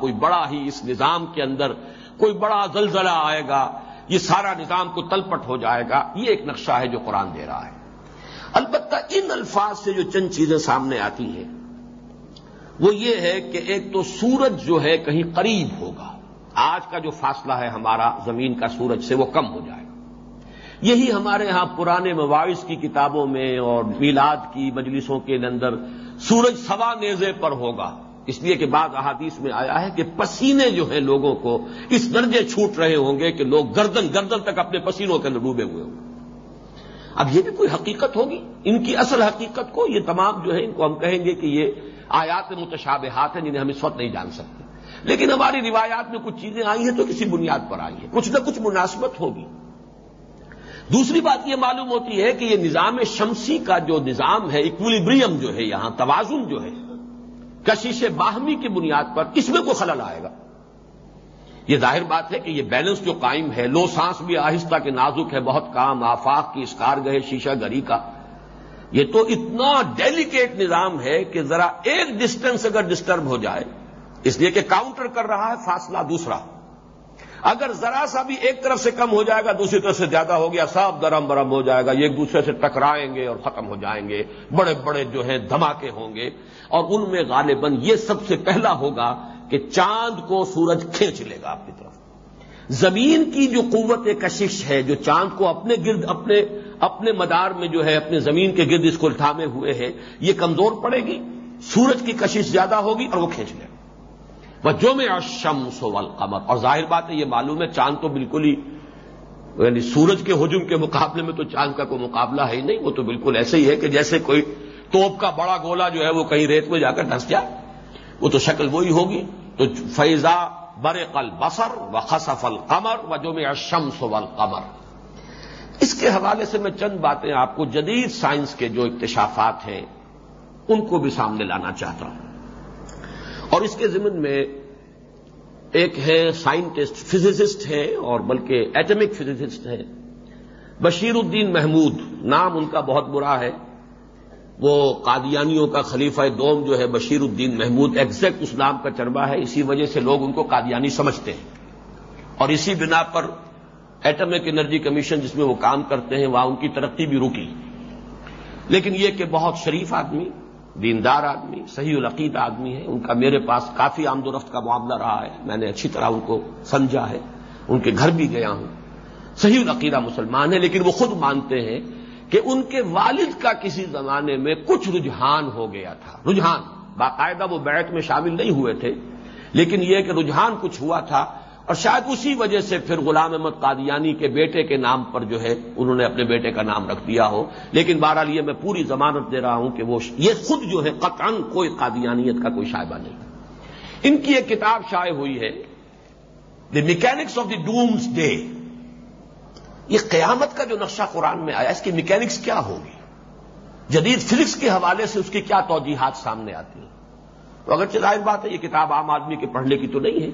کوئی بڑا ہی اس نظام کے اندر کوئی بڑا زلزلہ آئے گا، یہ سارا نظام کو تلپٹ ہو جائے گا، یہ ایک نقشہ ہے جو قرآن دے رہا ہے۔ البتہ ان الفاظ سے جو چند چیزیں سامنے آتی ہیں، وہ یہ ہے کہ ایک تو سورج جو ہے کہیں قریب ہوگا۔ آج کا جو فاصلہ ہے ہمارا زمین کا سورج سے وہ کم ہو جائے گا۔ یہی ہمارے ہاں پرانے مواعث کی کتابوں میں اور میلاد کی مجلسوں کے اندر سورج سوا نیزے پر ہوگا۔ اس لیے کہ بعض احادیث میں آیا ہے کہ پسینے جو ہیں لوگوں کو اس درجے چھوٹ رہے ہوں گے کہ لوگ گردن گردن تک اپنے پسینوں کے اندر ڈوبے ہوئے ہوں اب یہ بھی کوئی حقیقت ہوگی؟ ان کی اصل حقیقت کو یہ تمام جو ہے ان کو ہم کہیں گے کہ یہ آیات متشابہات ہیں جنہیں ہم اس وقت نہیں جان سکتے۔ لیکن ہماری روایات میں کچھ چیزیں آئی ہیں تو کسی بنیاد پر آئی ہیں۔ کچھ نہ کچھ مناسبت ہوگی۔ دوسری بات یہ معلوم ہوتی ہے کہ یہ نظام شمسی کا جو نظام ہے اکولیبریم جو ہے یہاں، توازن جو ہے کشش باہمی کی بنیاد پر اس میں کوئی خلل آئے گا۔ یہ ظاہر بات ہے کہ یہ بیلنس جو قائم ہے، لو سانس بھی آہستہ کے نازک ہے، بہت کام، آفاق کی اسکار گئے شیشہ گری کا۔ یہ تو اتنا ڈیلیکیٹ نظام ہے کہ ذرا ایک ڈسٹینس اگر ڈسٹرب ہو جائے، اس لیے کہ کاؤنٹر کر رہا ہے، فاصلہ دوسرا۔ اگر ذرا سا بھی ایک طرف سے کم ہو جائے گا، دوسری طرف سے زیادہ ہو گیا، سب درم برم ہو جائے گا، یہ ایک دوسرے سے ٹکرائیں گے اور ختم ہو جائیں گے۔ بڑے بڑے جو ہیں دھماکے ہوں گے۔ اور ان میں غالباً یہ سب سے پہلا ہوگا کہ چاند کو سورج کھینچ لے گا اپنی طرف۔ زمین کی جو قوت کشش ہے، جو چاند کو اپنے گرد، اپنے اپنے مدار میں جو ہے، اپنے زمین کے گرد اس کو الٹھامے ہوئے ہے یہ کمزور پڑے گی، سورج کی کشش زیادہ ہوگی اور وہ کھینچ لے۔ گا جو میں اشم سول اور ظاہر بات ہے، یہ معلوم ہے، چاند تو بالکل ہی یعنی سورج کے ہجوم کے مقابلے میں تو چاند کا کوئی مقابلہ ہے ہی نہیں، وہ تو بالکل ایسے ہی ہے کہ جیسے کوئی توپ کا بڑا گولا جو ہے وہ کہیں ریت میں جا کر ڈھس جائے۔ وہ تو شکل وہی ہوگی۔ تو فیضا بر قل بسر و خصف القمر و جو میں اشم سول اس کے حوالے سے میں چند باتیں آپ کو جدید سائنس کے جو اکتشافات ہیں، ان کو بھی سامنے لانا چاہتا ہوں۔ اور اس کے ضمن میں ایک ہے سائنٹسٹ فزسسٹ ہے اور بلکہ ایٹمک فزسسٹ ہے، بشیر الدین محمود۔ نام ان کا بہت برا ہے۔ وہ قادیانیوں کا خلیفہ دوم جو ہے بشیر الدین محمود ایگزیکٹ اس نام کا چربا ہے، اسی وجہ سے لوگ ان کو قادیانی سمجھتے ہیں۔ اور اسی بنا پر ایٹمک انرجی کمیشن جس میں وہ کام کرتے ہیں، وہاں ان کی ترقی بھی رکی۔ لیکن یہ کہ بہت شریف آدمی، دیندار آدمی، صحیح العقید آدمی ہے، ان کا میرے پاس کافی آمد و رفت کا معاملہ رہا ہے۔ میں نے اچھی طرح ان کو سمجھا ہے، ان کے گھر بھی گیا ہوں۔ صحیح العقیدہ مسلمان ہے، لیکن وہ خود مانتے ہیں کہ ان کے والد کا کسی زمانے میں کچھ رجحان ہو گیا تھا۔ رجحان، باقاعدہ وہ بیعت میں شامل نہیں ہوئے تھے، لیکن یہ کہ رجحان کچھ ہوا تھا اور شاید اسی وجہ سے پھر غلام احمد قادیانی کے بیٹے کے نام پر جو ہے انہوں نے اپنے بیٹے کا نام رکھ دیا ہو۔ لیکن بہرحال یہ میں پوری ضمانت دے رہا ہوں کہ وہ یہ خود جو ہے قطعا کوئی قادیانیت کا کوئی شائبہ نہیں۔ ان کی ایک کتاب شائع ہوئی ہے the mechanics of the doomsday یہ قیامت کا جو نقشہ قرآن میں آیا، اس کی میکینکس کیا ہوگی؟ جدید فزکس کے حوالے سے اس کی کیا توجیحات سامنے آتی ہیں؟ تو اگرچہ ظاہر بات ہے، یہ کتاب عام آدمی کے پڑھنے کی تو نہیں ہے۔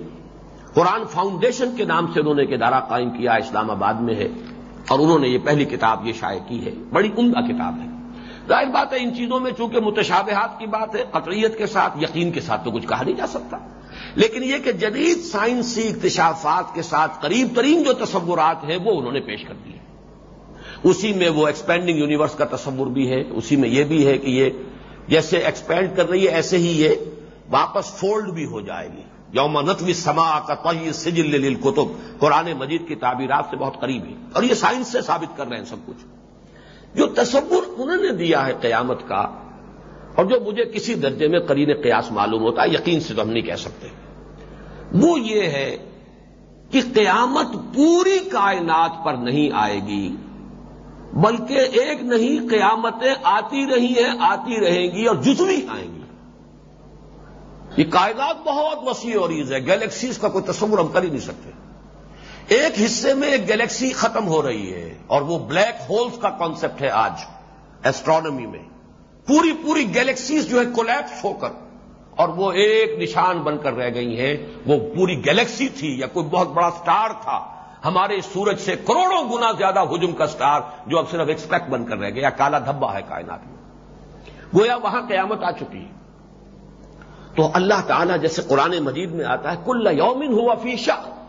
قرآن فاؤنڈیشن کے نام سے انہوں نے ایک ادارہ قائم کیا، اسلام آباد میں ہے، اور انہوں نے یہ پہلی کتاب یہ شائع کی ہے۔ بڑی عمدہ کتاب ہے۔ ظاہر بات ہے، ان چیزوں میں چونکہ متشابہات کی بات ہے قطریت کے ساتھ، یقین کے ساتھ تو کچھ کہا نہیں جا سکتا۔ لیکن یہ کہ جدید سائنسی اکتشافات کے ساتھ قریب ترین جو تصورات ہیں وہ انہوں نے پیش کر دیے اسی میں وہ ایکسپینڈنگ یونیورس کا تصور بھی ہے، اسی میں یہ بھی ہے کہ یہ جیسے ایکسپینڈ کر رہی ہے، ایسے ہی یہ واپس فولڈ بھی ہو جائے گی۔ یوم نتوی سما کا طی سجل کتب قرآن مجید کی تعبیرات سے بہت قریب ہے۔ اور یہ سائنس سے ثابت کر رہے ہیں سب کچھ۔ جو تصور انہوں نے دیا ہے قیامت کا، اور جو مجھے کسی درجے میں قرین قیاس معلوم ہوتا ہے، یقین سے تو ہم نہیں کہہ سکتے۔ وہ یہ ہے کہ قیامت پوری کائنات پر نہیں آئے گی، بلکہ ایک نہیں قیامتیں آتی رہی ہیں، آتی رہیں گی اور جزوی آئیں گی۔ یہ کائنات بہت وسیع اور عیز ہے گیلیکسیز کا کوئی تصور ہم کر ہی نہیں سکتے۔ ایک حصے میں ایک گیلیکسی ختم ہو رہی ہے اور وہ بلیک ہولز کا کانسیپٹ ہے آج ایسٹرانومی میں۔ پوری پوری گیلیکسیز جو ہے کولیپس ہو کر اور وہ ایک نشان بن کر رہ گئی ہیں۔ وہ پوری گیلیکسی تھی یا کوئی بہت بڑا سٹار تھا۔ ہمارے سورج سے کروڑوں گنا زیادہ ہجوم کا سٹار جو اب صرف ایکسپیکٹ بن کر رہ گیا، کالا دھبا ہے کائنات میں۔ گویا وہاں قیامت آ چکی۔ ہے تو اللہ تعالیٰ جیسے قرآن مجید میں آتا ہے، کل یومن ہوا فیشا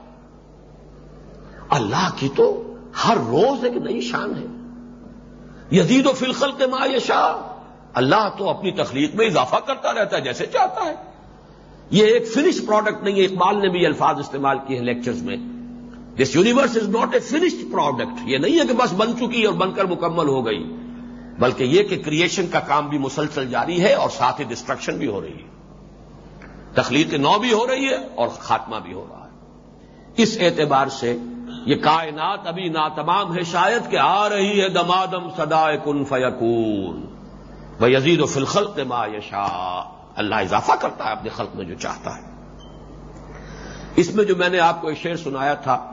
اللہ کی تو ہر روز ایک نئی شان ہے۔ یزید و فلخل کے ما یشا اللہ تو اپنی تخلیق میں اضافہ کرتا رہتا ہے جیسے چاہتا ہے۔ یہ ایک فنش پروڈکٹ نہیں ہے، اقبال نے بھی الفاظ استعمال کیے ہیں لیکچرز میں۔ This universe is not a finished product یہ نہیں ہے کہ بس بن چکی اور بن کر مکمل ہو گئی، بلکہ یہ کہ کریشن کا کام بھی مسلسل جاری ہے اور ساتھ ہی ڈسٹرکشن بھی ہو رہی ہے۔ تخلیق نو بھی ہو رہی ہے اور خاتمہ بھی ہو رہا ہے۔ اس اعتبار سے یہ کائنات ابھی ناتمام ہے شاید کہ آ رہی ہے دمادم سدا کن فیقون وہ یزید و فلخل ما یشا اللہ اضافہ کرتا ہے اپنے خلق میں جو چاہتا ہے۔ اس میں جو میں نے آپ کو ایک شعر سنایا تھا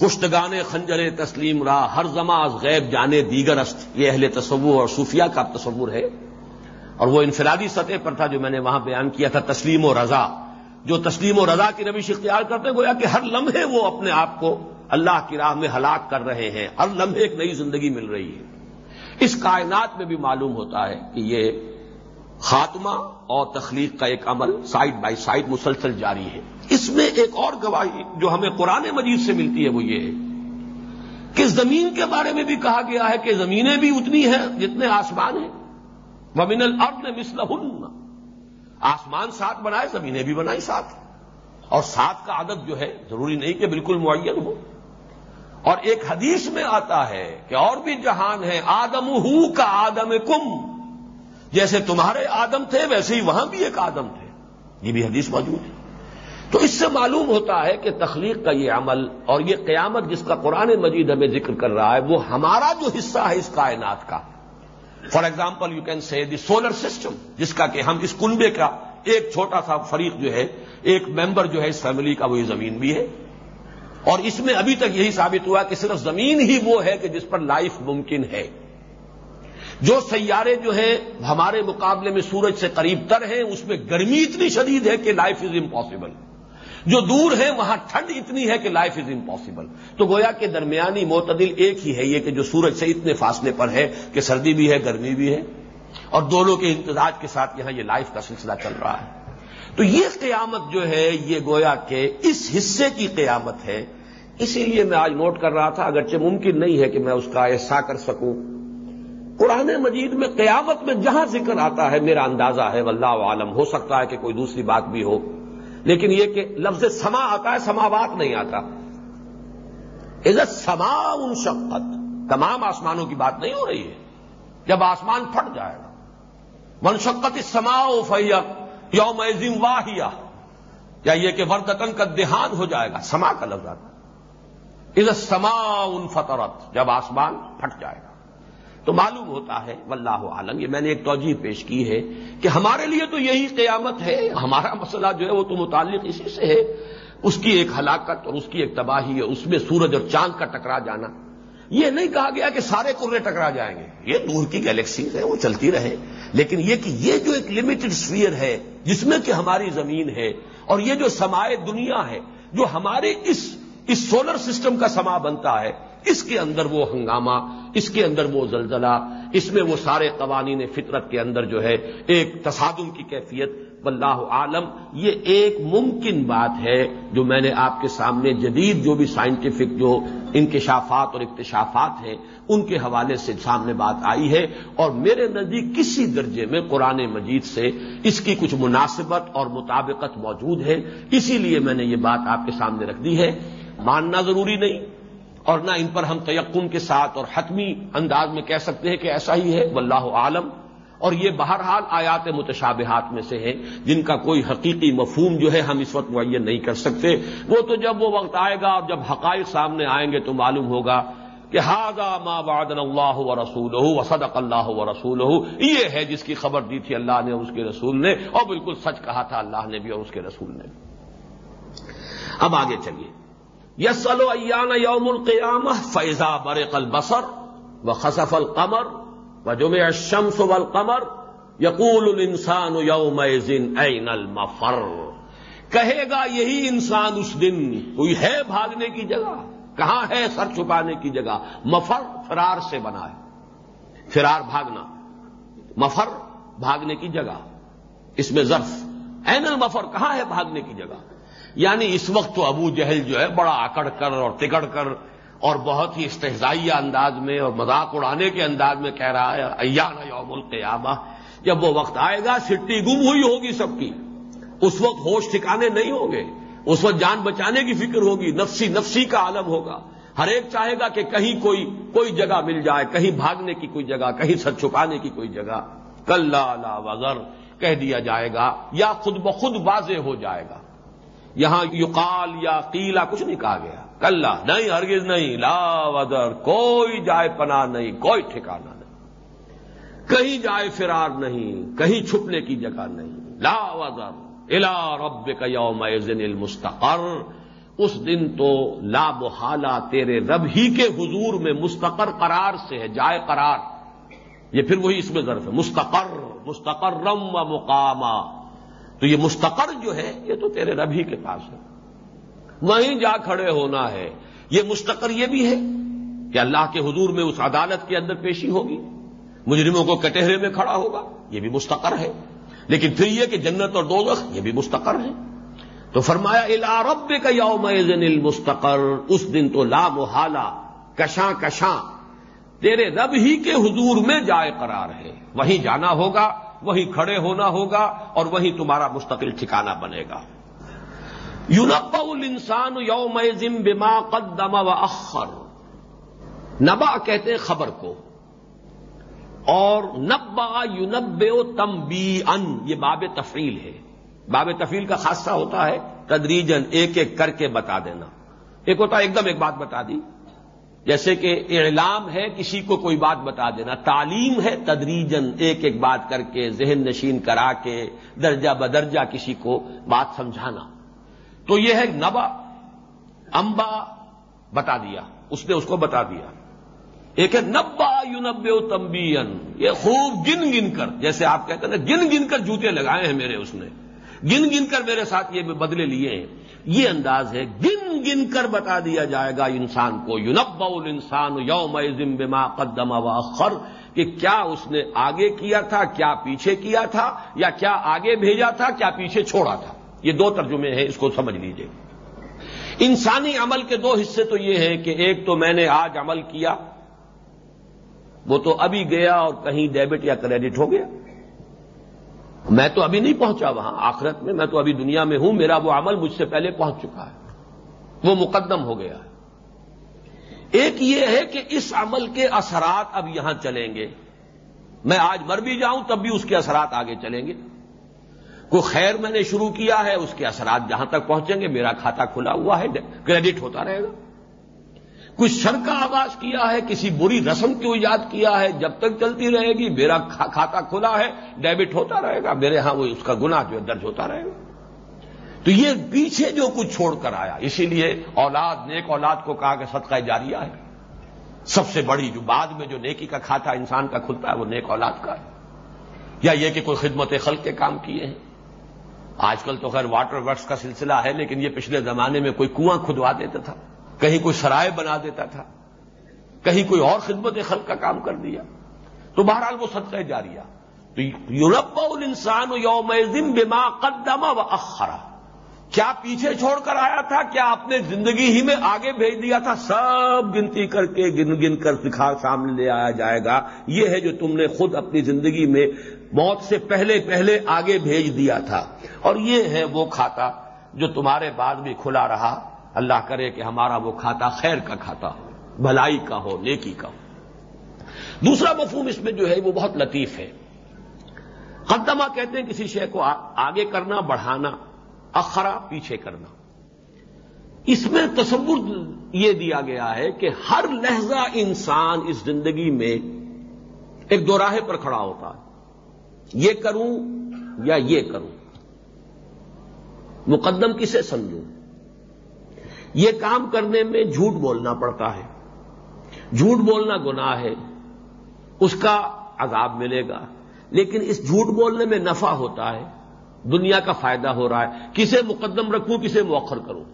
کشتگانے خنجر تسلیم را، ہر زماں غیب جانے دیگر است۔ یہ اہل تصور اور صوفیہ کا تصور ہے۔ اور وہ انفرادی سطح پر تھا جو میں نے وہاں بیان کیا تھا، تسلیم و رضا۔ جو تسلیم و رضا کی روش اختیار کرتے گویا کہ ہر لمحے وہ اپنے آپ کو اللہ کی راہ میں ہلاک کر رہے ہیں۔ ہر لمحے ایک نئی زندگی مل رہی ہے۔ اس کائنات میں بھی معلوم ہوتا ہے کہ یہ خاتمہ اور تخلیق کا ایک عمل سائڈ بائی سائڈ مسلسل جاری ہے۔ اس میں ایک اور گواہی جو ہمیں قرآن مجید سے ملتی ہے وہ یہ ہے کہ زمین کے بارے میں بھی کہا گیا ہے کہ زمینیں بھی اتنی ہیں جتنے آسمان ہیں۔ ومن الارض مثلہن۔ آسمان ساتھ بنائے، زمینیں بھی بنائی ساتھ۔ اور سات کا عدد جو ہے ضروری نہیں کہ بالکل معین ہو۔ اور ایک حدیث میں آتا ہے کہ اور بھی جہان ہے آدم ہو کا آدم کم جیسے تمہارے آدم تھے، ویسے ہی وہاں بھی ایک آدم تھے۔ یہ بھی حدیث موجود ہے۔ تو اس سے معلوم ہوتا ہے کہ تخلیق کا یہ عمل اور یہ قیامت جس کا قرآن مجید ہمیں ذکر کر رہا ہے، وہ ہمارا جو حصہ ہے اس کائنات کا۔ For example you can see the solar system جس کا کہ ہم اس کنبے کا ایک چھوٹا سا فریق جو ہے، ایک ممبر جو ہے اس فیملی کا، وہ یہ زمین بھی ہے۔ اور اس میں ابھی تک یہی ثابت ہوا کہ صرف زمین ہی وہ ہے کہ جس پر لائف ممکن ہے۔ جو سیارے جو ہیں، ہمارے مقابلے میں سورج سے قریب تر ہیں، اس میں گرمی اتنی شدید ہے کہ لائف از امپاسبل جو دور ہے وہاں ٹھنڈ اتنی ہے کہ لائف از امپاسبل تو گویا کہ درمیانی معتدل ایک ہی ہے، یہ کہ جو سورج سے اتنے فاصلے پر ہے کہ سردی بھی ہے، گرمی بھی ہے۔ اور دونوں کے امتزاج کے ساتھ یہاں یہ لائف کا سلسلہ چل رہا ہے۔ تو یہ قیامت جو ہے، یہ گویا کہ اس حصے کی قیامت ہے اسی لیے میں آج نوٹ کر رہا تھا، اگرچہ ممکن نہیں ہے کہ میں اس کا ایسا کر سکوں۔ قرآن مجید میں قیامت میں جہاں ذکر آتا ہے، میرا اندازہ ہے، واللہ عالم ہو سکتا ہے کہ کوئی دوسری بات بھی ہو۔ لیکن یہ کہ لفظ سما آتا ہے سماوات نہیں آتا۔ عزت سما ان شقت تمام آسمانوں کی بات نہیں ہو رہی ہے۔ جب آسمان پھٹ جائے گا۔ منشقت اس سما فیق یوم واہیا یا یہ کہ وردتن کا دیہان ہو جائے گا، سما کا لفظ آتا عزت سما ان فطرت جب آسمان پھٹ جائے گا۔ تو معلوم ہوتا ہے، واللہ عالم یہ میں نے ایک توجہ پیش کی ہے کہ ہمارے لیے تو یہی قیامت ہے، ہمارا مسئلہ جو ہے وہ تو متعلق اسی سے ہے۔ اس کی ایک ہلاکت اور اس کی ایک تباہی ہے، اس میں سورج اور چاند کا ٹکرا جانا۔ یہ نہیں کہا گیا کہ سارے کرے ٹکرا جائیں گے۔ یہ دور کی گیلیکسیز ہیں، وہ چلتی رہے۔ لیکن یہ کہ یہ جو ایک لمیٹڈ سفیئر ہے، جس میں کہ ہماری زمین ہے، اور یہ جو سمائے دنیا ہے، جو ہمارے اس اس سولر سسٹم کا سما بنتا ہے، اس کے اندر وہ ہنگامہ، اس کے اندر وہ زلزلہ، اس میں وہ سارے قوانین فطرت کے اندر جو ہے ایک تصادم کی کیفیت، واللہ عالم یہ ایک ممکن بات ہے جو میں نے آپ کے سامنے جدید جو بھی سائنٹیفک جو انکشافات اور اکتشافات ہیں، ان کے حوالے سے سامنے بات آئی ہے اور میرے نزدیک کسی درجے میں قرآن مجید سے اس کی کچھ مناسبت اور مطابقت موجود ہے، اسی لیے میں نے یہ بات آپ کے سامنے رکھ دی ہے۔ ماننا ضروری نہیں اور نہ ان پر ہم تیقن کے ساتھ اور حتمی انداز میں کہہ سکتے ہیں کہ ایسا ہی ہے، واللہ عالم۔ اور یہ بہرحال آیات متشابہات میں سے ہیں، جن کا کوئی حقیقی مفہوم جو ہے ہم اس وقت معین نہیں کر سکتے۔ وہ تو جب وہ وقت آئے گا اور جب حقائق سامنے آئیں گے تو معلوم ہوگا کہ ہاضا ما وعدن اللہ و رسول ہو صدق اللہ و رسول ہو یہ ہے جس کی خبر دی تھی اللہ نے اس کے رسول نے، اور بالکل سچ کہا تھا اللہ نے بھی اور اس کے رسول نے بھی۔ اب آگے چلیے۔ یس ایان یوم القیام فیضا برق البصر و خصف القمر و جمع الشمس والقمر یقول الانسان یوم این المفر کہے گا یہی انسان اس دن کوئی ہے بھاگنے کی جگہ؟ کہاں ہے سر چھپانے کی جگہ؟ مفر فرار سے بنا ہے۔ فرار بھاگنا۔ مفر بھاگنے کی جگہ۔ اس میں ظرف۔ این المفر کہاں ہے بھاگنے کی جگہ؟ یعنی اس وقت تو ابو جہل جو ہے بڑا اکڑ کر اور تکڑ کر اور بہت ہی استحزائیہ انداز میں اور مذاق اڑانے کے انداز میں کہہ رہا ہے، ایان یوم القیامہ، جب وہ وقت آئے گا، سٹی گم ہوئی ہوگی سب کی۔ اس وقت ہوش ٹھکانے نہیں ہوں گے۔ اس وقت جان بچانے کی فکر ہوگی، نفسی نفسی کا عالم ہوگا۔ ہر ایک چاہے گا کہ کہیں کوئی کوئی جگہ مل جائے، کہیں بھاگنے کی کوئی جگہ، کہیں سر چھپانے کی کوئی جگہ۔ کل لا وغر کہہ دیا جائے گا یا خود بخود واضح ہو جائے گا۔ یہاں یقال یا قیلا کچھ نہیں کہا گیا۔ کل نہیں، ہرگز نہیں۔ لا وزر، کوئی جائے پناہ نہیں، کوئی ٹھکانا نہیں۔ کہیں جائے فرار نہیں، کہیں چھپنے کی جگہ نہیں۔ لا وزر الا رب کا یوم المستقر۔ اس دن تو لا بحالہ تیرے رب ہی کے حضور میں مستقر قرار سے ہے، جائے قرار۔ یہ پھر وہی اس میں ظرف ہے۔ مستقر مستقر رم و مقامہ۔ تو یہ مستقر جو ہے، یہ تو تیرے رب ہی کے پاس ہے۔ وہیں جا کھڑے ہونا ہے۔ یہ مستقر یہ بھی ہے کہ اللہ کے حضور میں اس عدالت کے اندر پیشی ہوگی، مجرموں کو کٹہرے میں کھڑا ہوگا، یہ بھی مستقر ہے۔ لیکن پھر یہ کہ جنت اور دوزخ، یہ بھی مستقر ہے۔ تو فرمایا الا رب کا یوم المستقر۔ اس دن تو لا محالہ، کشاں کشاں، تیرے رب ہی کے حضور میں جائے قرار ہے۔ وہیں جانا ہوگا وہیں کھڑے ہونا ہوگا اور وہیں تمہارا مستقل ٹھکانہ بنے گا۔ یونب انسان یوم ذم بما قدم و اخر نبا کہتے خبر کو۔ اور نبا یونب تمبی ان یہ باب تفریل ہے۔ باب تفیل کا خاصہ ہوتا ہے تدریجن ایک ایک کر کے بتا دینا۔ ایک ہوتا ہے، ایک دم ایک بات بتا دی۔ جیسے کہ اعلام ہے کسی کو کوئی بات بتا دینا، تعلیم ہے تدریجن ایک ایک بات کر کے، ذہن نشین کرا کے، درجہ بدرجہ کسی کو بات سمجھانا۔ تو یہ ہے نبا امبا بتا دیا۔ اس نے اس کو بتا دیا۔ ایک ہے نبا یو نب تمبین یہ خوب گن گن کر، جیسے آپ کہتے ہیں نا، گن گن کر جوتے لگائے ہیں میرے اس نے۔ گن گن کر میرے ساتھ یہ بدلے لیے ہیں۔ یہ انداز ہے، گن گن کر بتا دیا جائے گا انسان کو یونب انسان یوم بما قدم و خر کہ کیا اس نے آگے کیا تھا، کیا پیچھے کیا تھا، یا کیا آگے بھیجا تھا، کیا پیچھے چھوڑا تھا۔ یہ دو ترجمے ہیں، اس کو سمجھ لیجیے انسانی عمل کے دو حصے تو یہ ہیں کہ ایک تو میں نے آج عمل کیا، وہ تو ابھی گیا اور کہیں ڈیبٹ یا کریڈٹ ہو گیا۔ میں تو ابھی نہیں پہنچا وہاں، آخرت میں میں تو ابھی دنیا میں ہوں، میرا وہ عمل مجھ سے پہلے پہنچ چکا ہے۔ وہ مقدم ہو گیا ہے۔ ایک یہ ہے کہ اس عمل کے اثرات اب یہاں چلیں گے۔ میں آج مر بھی جاؤں، تب بھی اس کے اثرات آگے چلیں گے۔ کوئی خیر میں نے شروع کیا ہے، اس کے اثرات جہاں تک پہنچیں گے، میرا کھاتہ کھلا ہوا ہے، کریڈٹ ہوتا رہے گا۔ کچھ شر کا آغاز کیا ہے، کسی بری رسم کی ایجاد کیا ہے؟ جب تک چلتی رہے گی، میرا کھاتا کھلا ہے، ڈیبٹ ہوتا رہے گا، میرے ہاں وہ اس کا گنا جو ہے، درج ہوتا رہے گا۔ تو یہ پیچھے جو کچھ چھوڑ کر آیا، اسی لیے اولاد، نیک اولاد کو کہا کہ صدقہ جاریہ ہے۔ سب سے بڑی جو بعد میں جو نیکی کا کھاتا انسان کا کھلتا ہے، وہ نیک اولاد کا ہے۔ یا یہ کہ کوئی خدمت خلق کے کام کیے ہیں۔ آج کل تو خیر واٹر ورکس کا سلسلہ ہے، لیکن یہ پچھلے زمانے میں کوئی کنواں کھدوا دیتا تھا۔ کہیں کوئی سرائے بنا دیتا تھا، کہیں کوئی اور خدمت خلق کا کام کر دیا۔ تو بہرحال وہ صدقہ جاریہ۔ تو یورپ انسان یوم بما قدم و اخرا کیا پیچھے چھوڑ کر آیا تھا؟ کیا اپنے زندگی ہی میں آگے بھیج دیا تھا؟ سب گنتی کر کے گن گن کر سکھا سامنے لے آیا جائے گا۔ یہ ہے جو تم نے خود اپنی زندگی میں موت سے پہلے پہلے آگے بھیج دیا تھا۔ اور یہ ہے وہ کھاتا جو تمہارے بعد بھی کھلا رہا۔ اللہ کرے کہ ہمارا وہ کھاتا خیر کا کھاتا ہو، بھلائی کا ہو، نیکی کا ہو۔ دوسرا مفہوم اس میں جو ہے وہ بہت لطیف ہے۔ قدمہ کہتے ہیں کسی شے کو آگے کرنا، بڑھانا، اخرا پیچھے کرنا۔ اس میں تصور یہ دیا گیا ہے کہ ہر لہجہ انسان اس زندگی میں ایک دوراہے پر کھڑا ہوتا ہے۔ یہ کروں یا یہ کروں۔ مقدم کسے سمجھوں؟ یہ کام کرنے میں جھوٹ بولنا پڑتا ہے۔ جھوٹ بولنا گناہ ہے۔ اس کا عذاب ملے گا۔ لیکن اس جھوٹ بولنے میں نفع ہوتا ہے۔ دنیا کا فائدہ ہو رہا ہے۔ کسے مقدم رکھوں، کسے مؤخر کروں۔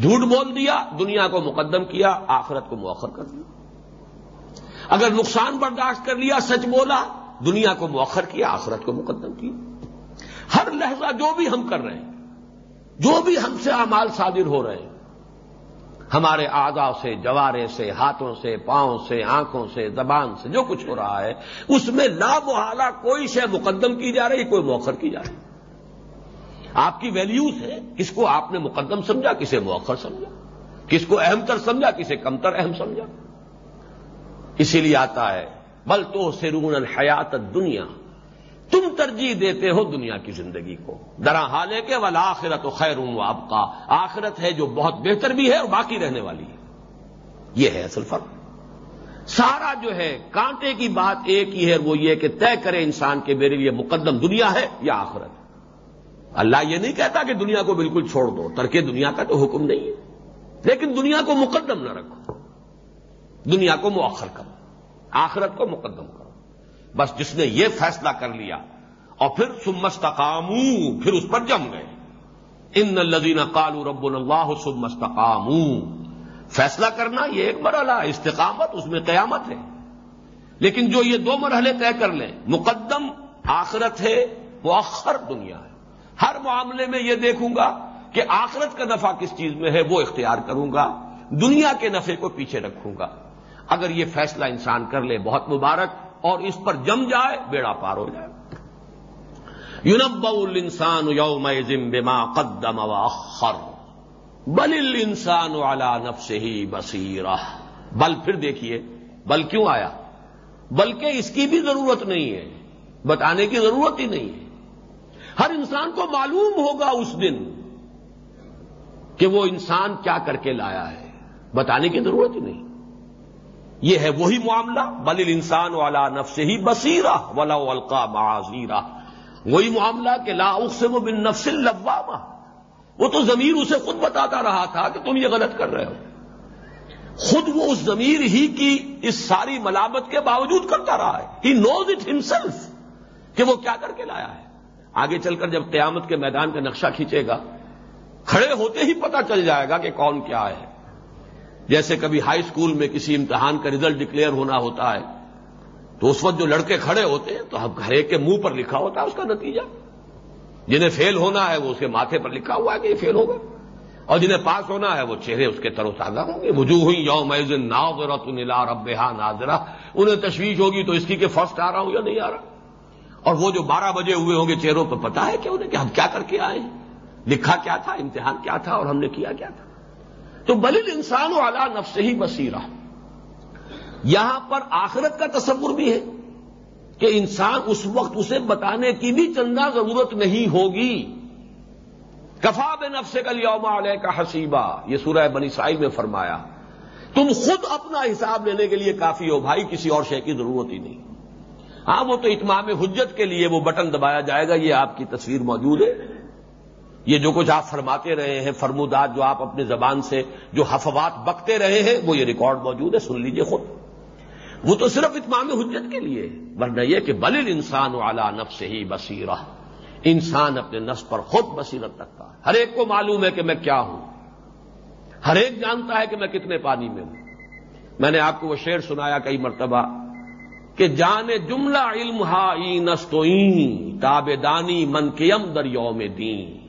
جھوٹ بول دیا، دنیا کو مقدم کیا، آخرت کو مؤخر کر دیا۔ اگر نقصان برداشت کر لیا، سچ بولا، دنیا کو مؤخر کیا، آخرت کو مقدم کیا۔ ہر لہجہ جو بھی ہم کر رہے ہیں جو بھی ہم سے اعمال صادر ہو رہے ہیں، ہمارے آگا سے، جوارے سے، ہاتھوں سے، پاؤں سے، آنکھوں سے، زبان سے، جو کچھ ہو رہا ہے، اس میں لا محالہ کوئی شے مقدم کی جا رہی، کوئی موخر کی جا رہی۔ آپ کی ویلیوز ہے کس کو آپ نے مقدم سمجھا، کسے موخر سمجھا؟ کس کو اہم تر سمجھا، کسے کم تر اہم سمجھا؟ اسی لیے آتا ہے، بل تو سرون الحیات دنیا تم ترجیح دیتے ہو دنیا کی زندگی کو۔ درا حال ہے کہ ولا آخرت و خیر و آپ کا آخرت ہے جو بہت بہتر بھی ہے اور باقی رہنے والی ہے۔ یہ ہے اصل فرق۔ سارا جو ہے کانٹے کی بات ایک ہی ہے وہ یہ کہ طے کرے انسان کے میرے لیے مقدم دنیا ہے یا آخرت۔ اللہ یہ نہیں کہتا کہ دنیا کو بالکل چھوڑ دو، ترک دنیا کا تو حکم نہیں ہے۔ لیکن دنیا کو مقدم نہ رکھو۔ دنیا کو مؤخر کرو۔ آخرت کو مقدم کرو۔ بس جس نے یہ فیصلہ کر لیا اور پھر سمستقام پھر اس پر جم گئے۔ ان الدین کالو رب اللہ سمستقام فیصلہ کرنا یہ ایک مرحلہ استقامت اس میں قیامت ہے۔ لیکن جو یہ دو مرحلے طے کر لیں، مقدم آخرت ہے، مؤخر دنیا ہے۔ ہر معاملے میں یہ دیکھوں گا کہ آخرت کا نفع کس چیز میں ہے، وہ اختیار کروں گا، دنیا کے نفے کو پیچھے رکھوں گا۔ اگر یہ فیصلہ انسان کر لے، بہت مبارک اور اس پر جم جائے، بیڑا پار ہو جائے۔ یونب الانسان یوم بما قدم واخر بل الانسان على نفسه بصیرہ بل پھر دیکھیے، بل کیوں آیا؟ بلکہ اس کی بھی ضرورت نہیں ہے، بتانے کی ضرورت ہی نہیں ہے۔ ہر انسان کو معلوم ہوگا اس دن کہ وہ انسان کیا کر کے لایا ہے، بتانے کی ضرورت ہی نہیں۔ یہ ہے وہی معاملہ۔ بل انسان والا نفس ہی بصیرہ ولا القا معذیرہ وہی معاملہ کہ لا اقسم بن نفس اللوامہ۔ وہ تو ضمیر اسے خود بتاتا رہا تھا کہ تم یہ غلط کر رہے ہو۔ خود وہ اس ضمیر ہی کی اس ساری ملامت کے باوجود کرتا رہا ہے۔ ہی نوز اٹ ہمسلف کہ وہ کیا کر کے لایا ہے۔ آگے چل کر جب قیامت کے میدان کا نقشہ کھینچے گا، کھڑے ہوتے ہی پتا چل جائے گا کہ کون کیا ہے۔ جیسے کبھی ہائی اسکول میں کسی امتحان کا ریزلٹ ڈکلیئر ہونا ہوتا ہے، تو اس وقت جو لڑکے کھڑے ہوتے ہیں، تو ہر ایک کے منہ پر لکھا ہوتا ہے اس کا نتیجہ۔ جنہیں فیل ہونا ہے، وہ اس کے ماتھے پر لکھا ہوا ہے کہ یہ فیل ہوگا۔ اور جنہیں پاس ہونا ہے، وہ چہرے اس کے تر و تازہ ہوں گے۔ وجوہ ہوئی یوم ناظرت نلا ربا ناظرہ۔ انہیں تشویش ہوگی تو اس کی کہ فرسٹ آ رہا ہوں یا نہیں آ رہا۔ اور وہ جو بارہ بجے ہوئے ہوں گے چہروں پہ پتا ہے کہ انہیں کہ ہم کیا کر کے آئے ہیں؟ لکھا کیا تھا؟ امتحان کیا تھا؟ اور ہم نے کیا کیا تھا؟ تو بلل انسان والا نفس ہی بصیرہ۔ یہاں پر آخرت کا تصور بھی ہے کہ انسان اس وقت اسے بتانے کی بھی چندہ ضرورت نہیں ہوگی۔ کفا بے نفس کل یوم علیہ کا حسیبہ یہ سورہ بنی سائی میں فرمایا۔ تم خود اپنا حساب لینے کے لیے کافی ہو، بھائی کسی اور شے کی ضرورت ہی نہیں۔ ہاں وہ تو اتمام حجت کے لیے وہ بٹن دبایا جائے گا، یہ آپ کی تصویر موجود ہے۔ یہ جو کچھ آپ فرماتے رہے ہیں، فرمودات جو آپ اپنی زبان سے جو حفوات بکتے رہے ہیں، وہ یہ ریکارڈ موجود ہے، سن لیجیے خود۔ وہ تو صرف اتمام حجت کے لیے ورنہ یہ کہ بلل انسان والا نفس ہی بصیرہ۔ انسان اپنے نفس پر خود بصیرت رکھتا ہے۔ ہر ایک کو معلوم ہے کہ میں کیا ہوں۔ ہر ایک جانتا ہے کہ میں کتنے پانی میں ہوں۔ میں نے آپ کو وہ شعر سنایا کئی مرتبہ کہ جان جملہ علم ہا نستوئیں تاب دانی من کیم در یوم دین۔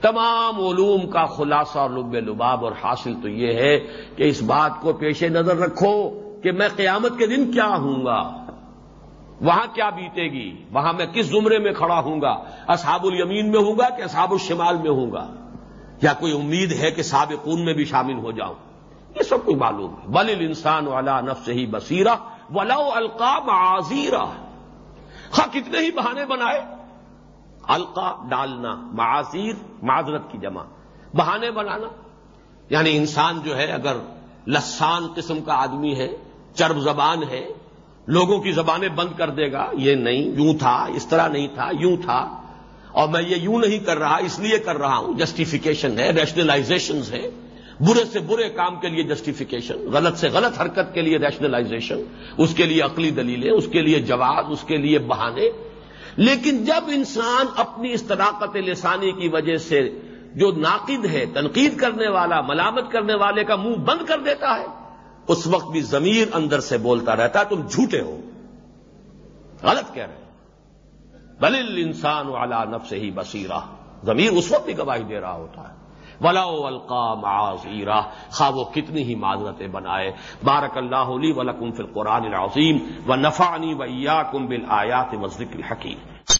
تمام علوم کا خلاصہ اور لب لباب اور حاصل تو یہ ہے کہ اس بات کو پیش نظر رکھو کہ میں قیامت کے دن کیا ہوں گا؟ وہاں کیا بیتے گی؟ وہاں میں کس زمرے میں کھڑا ہوں گا؟ اصحاب الیمین میں ہوں گا کہ اصحاب الشمال میں ہوں گا؟ یا کوئی امید ہے کہ سابقون میں بھی شامل ہو جاؤں؟ یہ سب کوئی معلوم ہے۔ بل انسان والا نفس ہی بصیرہ ولو القاب آزیرہ ہاں کتنے ہی بہانے بنائے۔ القا ڈالنا معاذیر معذرت کی جمع، بہانے بنانا۔ یعنی انسان جو ہے، اگر لسان قسم کا آدمی ہے، چرب زبان ہے، لوگوں کی زبانیں بند کر دے گا، یہ نہیں، یوں تھا، اس طرح نہیں تھا، یوں تھا۔ اور میں یہ یوں نہیں کر رہا، اس لیے کر رہا ہوں۔ جسٹیفیکیشن ہے ریشنلائزیشن ہے برے سے برے کام کے لیے جسٹیفیکیشن غلط سے غلط حرکت کے لیے ریشنلائزیشن اس کے لیے عقلی دلیلیں، اس کے لیے جواز، اس کے لیے بہانے۔ لیکن جب انسان اپنی اس طلاقت لسانی کی وجہ سے جو ناقد ہے، تنقید کرنے والا، ملامت کرنے والے کا منہ بند کر دیتا ہے، اس وقت بھی ضمیر اندر سے بولتا رہتا ہے، تم جھوٹے ہو۔ غلط کہہ رہے بل انسان والا نف سے ہی بصیرہ۔ ضمیر اس وقت بھی گواہی دے رہا ہوتا ہے۔ ولا القا معذیرہ خواہ وہ کتنی ہی معذرتیں بنائے۔ بارک اللہ علی ولکم فی القرآن العظیم و نفانی ویا کم بل آیات مسجد الحکیم۔